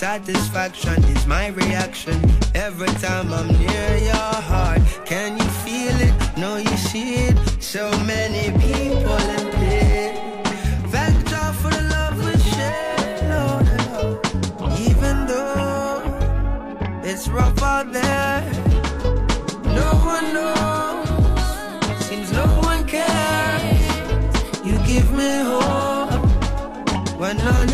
satisfaction is my reaction. Every time I'm near your heart, can you feel it? No, you see it. So many people in pain. Thank God for the love we share, Lord. Oh, Even though it's rough out there, no one knows. Seems no one cares. You give me hope when none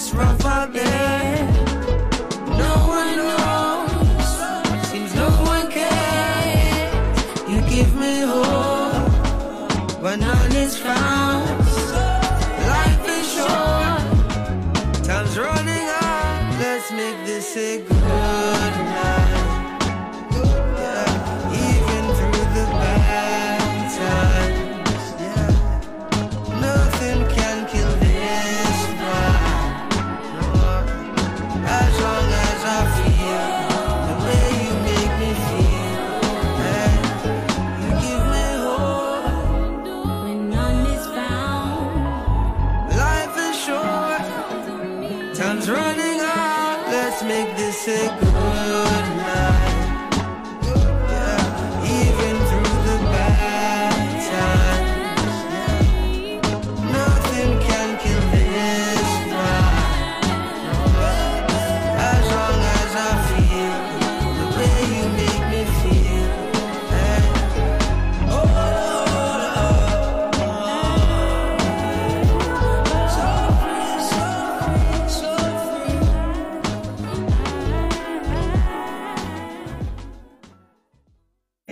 it's rough out there,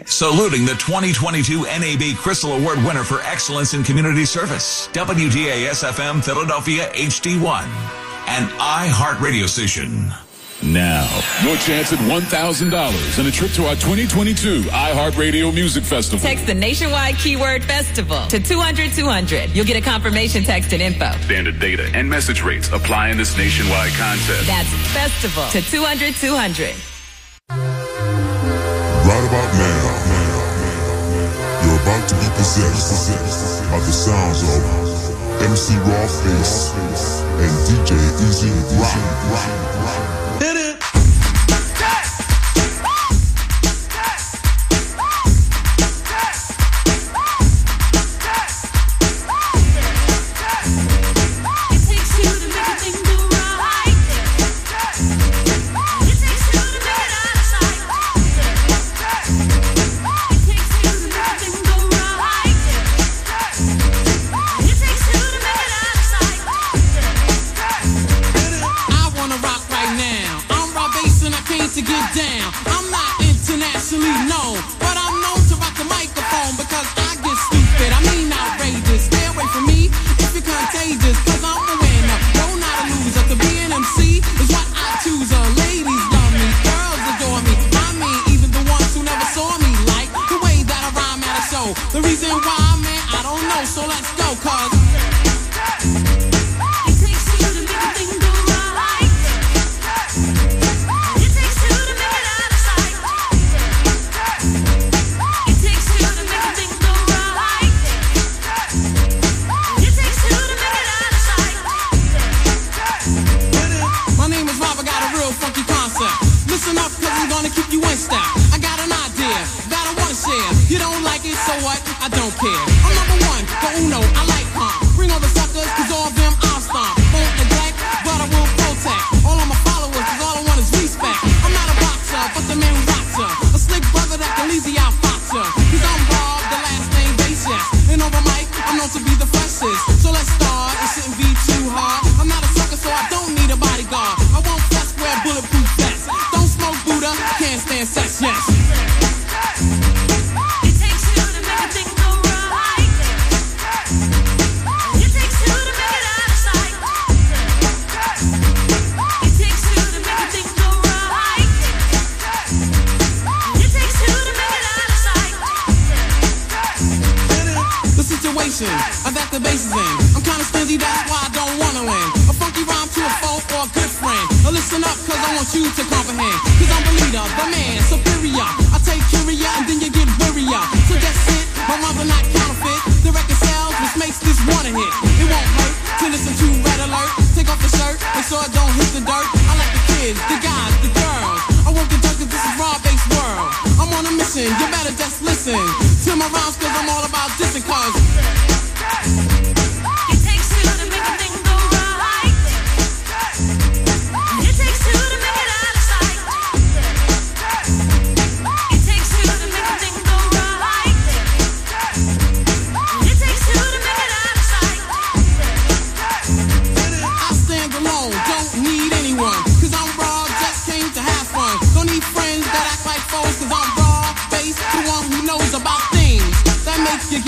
Saluting the 2022 NAB Crystal Award winner for excellence in community service, WDAS FM Philadelphia HD1, an iHeart radio station. Now, your chance at $1,000 and a trip to our 2022 iHeartRadio Music Festival. Text the nationwide keyword festival to 200 200. You'll get a confirmation text and info. Standard data and message rates apply in this nationwide contest. That's festival to 200 200. To by the sounds of MC Rawface and DJ Easy Rock. Hit it in. I got the bases in. I'm kinda stingy, that's why I don't wanna win. A funky rhyme to a foe or a good friend. Now listen up, cause I want you to comprehend. Cause I'm the leader, the man, superior. I take curia and then you get wearier. So just it, my rhymes are not counterfeit. The record sells, which makes this one a hit. It won't hurt to listen to Red Alert. Take off the shirt, make sure I don't hit the dirt. I like the kids, the guys, the girls. I work the dirt cause this is raw-based world. I'm on a mission, you better just listen. To my rhymes cause I'm all about dissing cause knows about things that makes you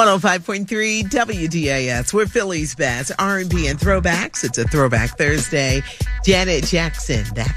105.3 WDAS. We're Philly's best R&B and throwbacks. It's a throwback Thursday. Janet Jackson. That's